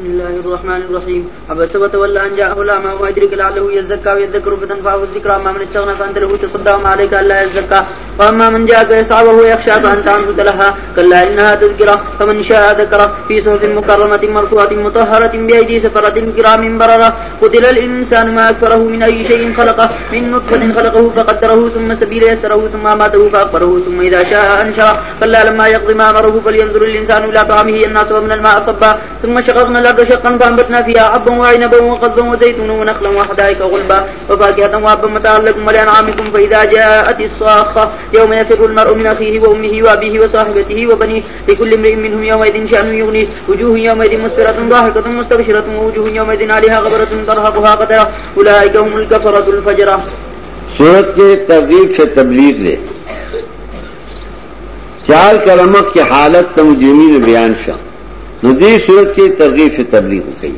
بسم الله الرحمن الرحيم عبس وتولى أن جاءه الأعمى وما يدرك لعله يزكى ويذكر فتنفعه الذكرى أما من استغنى فأنت له تصدى وما عليك ألا يزكى وأما من جاءك يسعى وهو يخشى فأنت عنه تلهى كلا إنها تذكرة فمن شاء ذكره في صحف مكرمة مرفوعة مطهرة بأيدي سفرة كرام بررة قتل الإنسان ما أكفره من أي شيء خلقه من نطفة خلقه فقدره ثم سبيل يسره ثم أماته فأكبره ثم إذا شاء أنشره كلا لما يقضي ما أمره فلينظر الإنسان إلى طعامه الناس ومن الماء صبا ثم شققنا الأرض شقا فأنبتنا فيها حبا وعنبا وقضبا وزيتون ونخلا وحدائق غلبا وفاكهة وابا متاعا لكم ولأنعامكم فإذا جاءت الصاخة، يوم يفر المرء من أخيه وأمه وأبيه وصاحبته وبنيه. لكل امرئ منهم يومئذ شأن يغنيه. وجوه يومئذ مسفرة ضاحكة مستبشرة. ووجوه يومئذ عليها غبرة ترهقها قدرة. أولئك هم الكفرة الفجرة. صورت کے ترغیب سے تبلیغ لے چار کرمک کی حالت تم نے بیان شاہ. ندی صورت کی ترغیب سے تبلیغ ہو گئی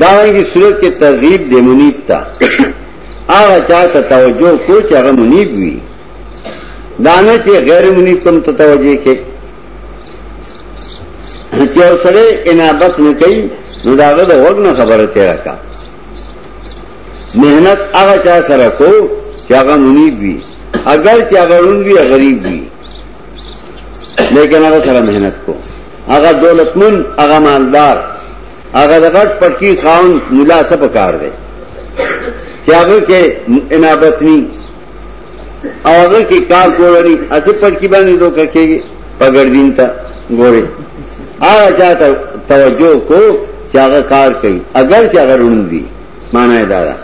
دعوے کی صورت کی ترغیب دے منیب تھا آگا چاہتا توجہ کو چاہ منیب ہوئی دانے کے غیر منیب کم توجہ کے سڑے انابت نے کئی نداغت وقت نہ خبر تیرا کا محنت آگا چاہ سر کو چاہ منیب بھی اگر چاہ بھی غریب بھی لیکن اگر سر محنت کو اگر دولت مند اگر مالدار. اگر غٹ پٹکی خاون ملا سب کار دے. کیا اگر کے انابتنی اور اگر کی کار کوڑنی ایسے پٹکی بندی تو ککے گی، پگڑ دین تھا گوڑے آگا چاہتا توجہ کو چاہ کار کئی. اگر چاہ ان بھی مانا ہے دادا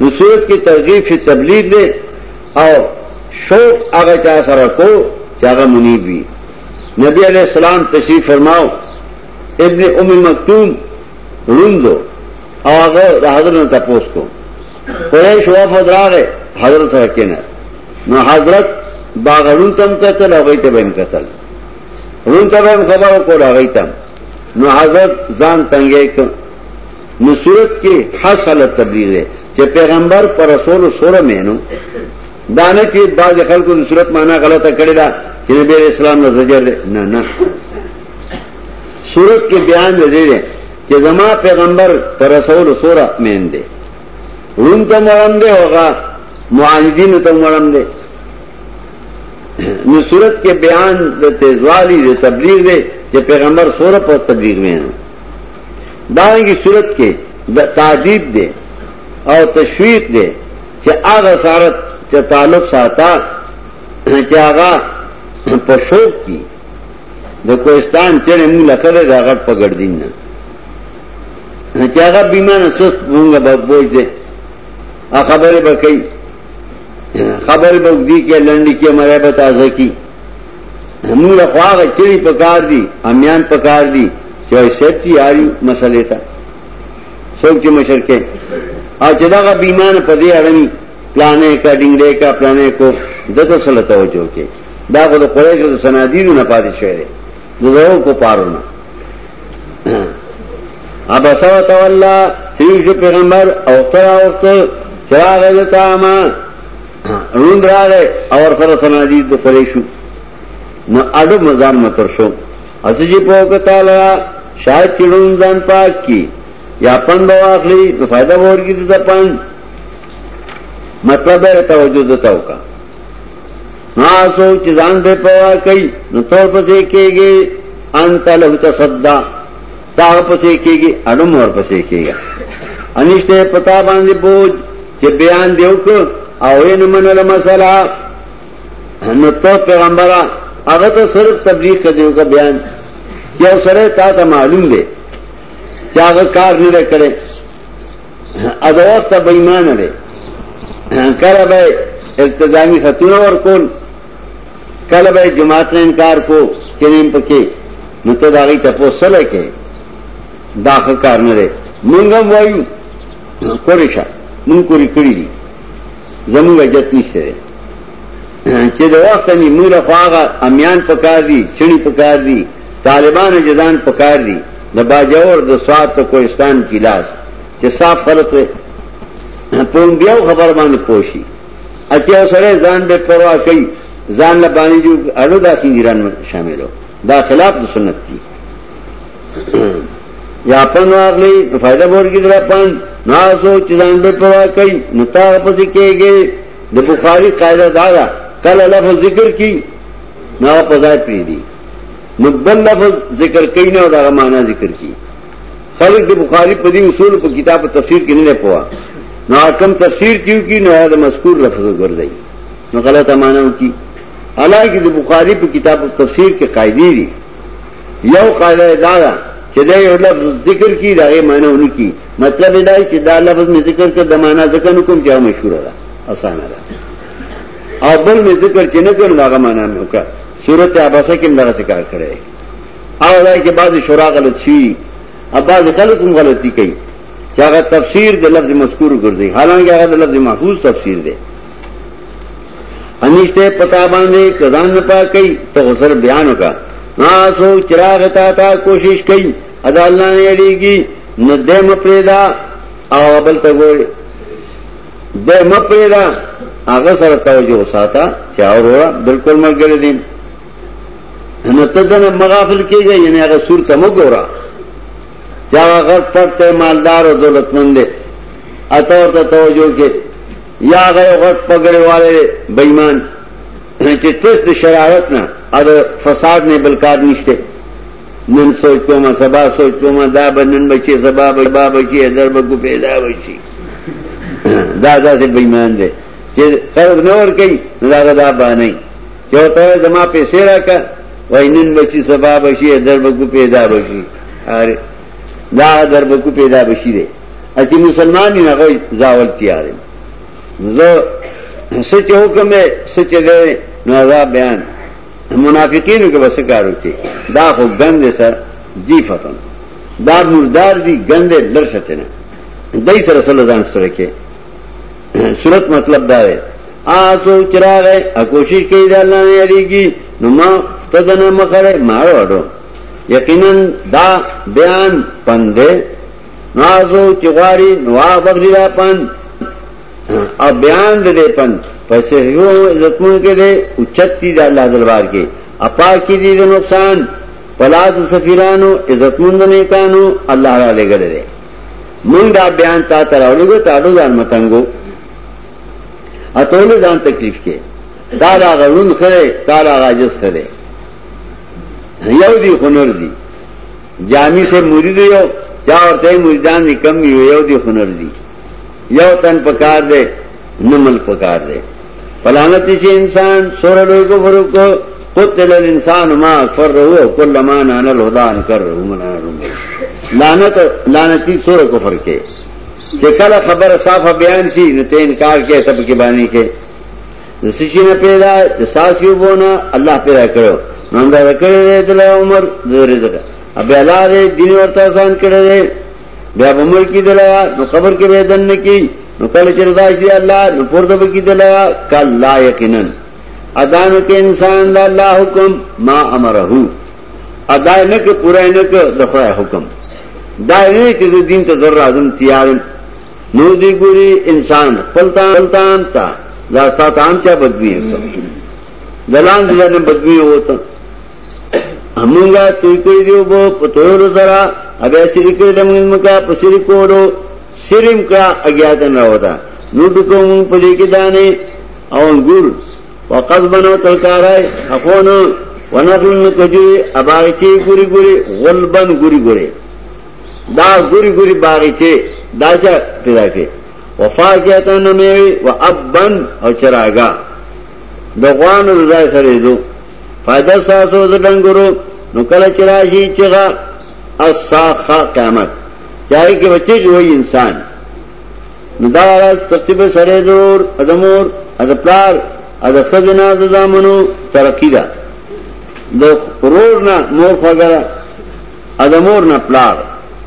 نصورت کی ترغیب سے تبلیغ دے. اور شوق اگر چاہ سر کو چاہ منیب بھی. نبی علیہ السلام تشریف فرماؤ، ابن ام مکتوم رون دو اور حضرت تپوس کو۔ قریش وفد را گئے حضرت رکھے نہ حضرت باغ رون تم قتل ہو گئی تھے قتل۔ رون تب خبر کو رہ گئی تم نہ حضرت جان تنگے نصورت کی خاص حالت تبدیل ہے کہ پیغمبر پر رسول سور میں نو۔ دانے کی بعض خل کو نصورت مانا غلط کرے گا کہ نبی علیہ السلام نے زجر دے۔ نہ نہ سورت کے بیان میں دے دیں کہ زما پیغمبر پر رسول سورہ مین دے۔ روم تو مرم دے ہوگا معاہدین تو مرم دے۔ سورت کے بیان دے، تیزوالی دے، تبلیغ دے، کہ پیغمبر سورت اور تبلیغ میں دائیں کی صورت کے تعدیب دے اور تشویق دے کہ آگ اثارت سارت تعلق ساتا آگا پشوک کی د کوستان چڑے منہ لکھے دا غٹ پکڑ دین چاہا بیمان سخت مونگا بوجھ دے آ خبر بکئی خبر بک دی کہ لنڈی کی ہمارے بتازہ کی منہ لکھوا چڑی پکار دی امیان پکار دی چاہے سیفٹی آ رہی مسئلے تھا سوچ کے مشرقے اور چدا کا بیمان پدے اڑنی پلانے کا ڈنگڑے کا پلانے کو دت سلط ہو چوکے دا خو د قریش د سنادیدو نه پاتې شوی دی د زړو کو پارونه ابا سو تولا تریش پیغمبر او ترا وخت چراغ دتا ما روند راغه اور سره سنادید د قریشو۔ نو اډو مزان متر شو۔ اسجی په تعالی شاید چړون ځان پاک کی، یا پن بواخلی نو فائدہ ورکی د پن مطلب ہے توجہ دتا کا۔ ہاں سو چان پہ پوا کئی۔ نو تو پسے کے گے انت لہو تصدا۔ تا پسے کے گے اڈم اور پسے کے گا انشتے پتا باندھے بوجھ۔ کہ بیان دیو کو اوے نہ من مسئلہ۔ نو تو پیغمبرا اگر تو صرف تبلیغ کر دیو کا بیان۔ کیا سرے تا تا معلوم دے۔ کیا اگر کار نہیں کرے۔ ادو وقت بےمان رے کر بھائی التظامی خطون اور کون؟ کل بھائی جماعت نے انکار کو چنیم پکے، متداغی تپو سلے کے داخ کار نہ رہے۔ منگم وایو کوریشا من کوری کڑی دی۔ زمونگا جتنی سے رہے۔ چې د وخت نی موږ خواغه امیان پکار دي چنی پکار دي طالبان جزان پکار دي د باجور د سواد ته کوهستان کی لاس۔ چې صاف خلق په بیا خبر باندې پوشي اچھا سره ځان به پروا کوي ځان له باندې جو اړو د خنجران شاملو دا خلاف د سنت دي یا پن واغلی فائدہ بور کی در پن نو آسو چیزان بے پروا کئی نو تا پسی کئے گئے دا بخاری قائدہ دارا کل لفظ ذکر کی نو پزای پری دی نو لفظ ذکر کئی نو دا مانا ذکر کی خلق دا بخاری پدی اصول پا کتاب تفسیر کی نہیں پوا نو کم تفسیر کیوں کی نو دا مذکور لفظ گردائی نو غلط مانا کی۔ حالانکہ دا بخاری پا کتاب تفسیر کے قائدی دی۔ یو قائدہ دارا چدے لفظ ذکر کی راگے مانا ان کی۔ مطلب ادائی چدا لفظ میں ذکر کر دمانا ذکر نکم کیا مشہور رہا آسان رہا اور بل میں ذکر چنے کر لاگا مانا میں کا صورت آباسا کے لگا سے کار کرے۔ اور ادائی کے بعد شورا غلط سی اب بعض خلق غلطی کئی۔ چاہے تفسیر دے لفظ مذکور کر دے حالانکہ اگر لفظ محفوظ تفسیر دے۔ انشتے پتا باندھے کدان پا کئی تو غسر بیان کا ہاں سو چراغ تا تا کوشش کئی، ادا اللہ نے علی کی، نہ دے مپریدا او بل تا گوئے۔ دے مپریدا آگا سر توجہ ساتا چاور ہوا بالکل مر گرے دیم نہ تدن مغافل کی گئی یعنی اگر سور تمو گورا۔ چاہ غرب پڑتے مالدار اور دولت مندے اتور تا توجہ کے، یا گئے غرب پگڑے والے بےمان چتس شرارت نہ اد فساد نے بلکار نشتے نن سوچ ما، سبا سوچ ما، دا بنن بچی سبا بابا بچی در بگو پیدا بچی دادا سے بےمان دے۔ قرض نہ اور کئی دا دا با نہیں چوتا ہے، زما پہ سیرا کا وہی نن بچی سبا بچی در بگو پیدا بچی ارے دا در بگو پیدا بچی دے. اچھی مسلمان ہی نہ زاول تیار سچ حکم ہے سچ گئے نو بیان. منافقینو کې بس کارو کې دا خو ګند سر جی فتن. دا مردار دی ګند لرشته نه دای سره سره ځان سره کې صورت مطلب دا دی. آسو چراغ ہے کوشش کی دا اللہ نے علی کی، نو ما فتدنا مارو اڈو. یقیناً دا بیان پندے نو آسو چغواری نو آ دا پند۔ اور بیان دے پند۔ پیسے عزتموں کے دے اچتی دا اللہ دربار کے۔ اپا کی دی دے نقصان۔ پلاد سفیرانو، عزت مند نیکانو، اللہ را لے گلے دے۔ منگ دا بیان تا تراؤلی گو تاڑو دان متنگو۔ اتولو دان تکلیف کے۔ تارا غرون خرے تارا غاجس خرے۔ یو دی خنر دی. جامی سے مرید یو چاہ اور تے مریدان دی کم بھی یو دی خنر دی. یو تن پکار دے، نمل پکار دے. فلانتی سے انسان، سور لوگ کو فرو کو، قتل الانسان ما اکفر رہو کل ما نانا الہدان کر رہو منا رہو لانت لانتی سور کفر کے. کہ کل خبر صاف بیان سی نتے انکار کے، سب کے بانی کے. سچی نہ پیدا ساس کیوں بونا اللہ پیدا کرو نندا رکڑے دے دل عمر دور دل اب اللہ دے دین ورتا آسان کرے دے بیا عمر کی دلوا نو خبر کے بیدن نے کی نو کل چردا سی اللہ نو پردب کی دلوا کل لا یقینا ادان کے انسان دا اللہ حکم، ما امرہو ادائے نہ کہ پورا نہ کہ دفع حکم. دائے نہیں کہ دین تو ذرہ اعظم تیار. نو دی گوری انسان پلتان پلتان تا داستا تام چا بدبی ہے دلان دلا نے بدبی ہوتا ہمونگا توی کری دیو بو پتویرو سرا اب ایسی رکر دمگن مکا پسری کوڑو سرم کا اگیاتن رہوتا نو ڈکو مونگ پدی کے دانے اون گر وقت بنو تلکار ہے اخون ونخل کجوی اباغچی گوری گوری، غلبن گوری گوری۔ دا گوری گوری باغچی دا چا پیدا کے۔ وفا کہتا نمیوی و اب ابن او چراغا دغوان رضای سره دو فائدہ ساسو د ډنګرو نو کله چراشي چغا الساخه قیامت. چاہے کہ بچے جو وہی انسان. نو دا ترتیب سره ضرور ادمور ادپلار ا د خزنا ترقی ده د رور نه مور خوګره ا د مور نه پلار.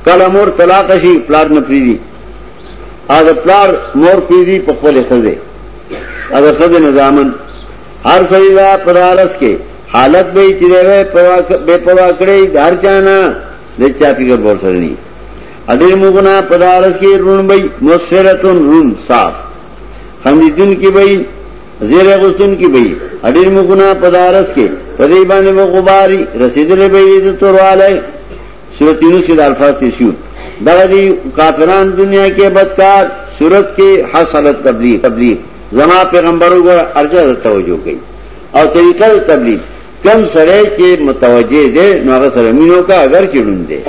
کله مور طلاق شي پلار نه پریدي ا د پلار مور پریدي په خپل خزه ا نظامن. هر سړي لا پرارس کې حالت به چې به پوا کړی هر چانا د چا فکر ور سره ني اډیر موګنا پدارس کې رون بې مسفرتون رون صاف. خمیدون کې بې زیر غستون کی بئی اڈیر مکنا پدارس کے پدی باندې مغباری رسیدلې بئی د تورواله سورت یونس کے الفاظ سے شو دغدی کافران دنیا کے بدکار سورت کے حسلت تبلیغ تبلیغ۔ زما پیغمبروں کو ارجا توجہ گئی اور طریقہ تبلیغ۔ کم سڑے کے متوجہ دے، نو سر امینوں کا اگر چڑن دے۔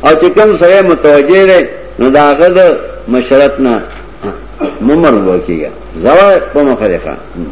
اور کم سڑے متوجہ دے، نو داغد مشرت نہ ممر ہوا کی گا زوا پمخر خان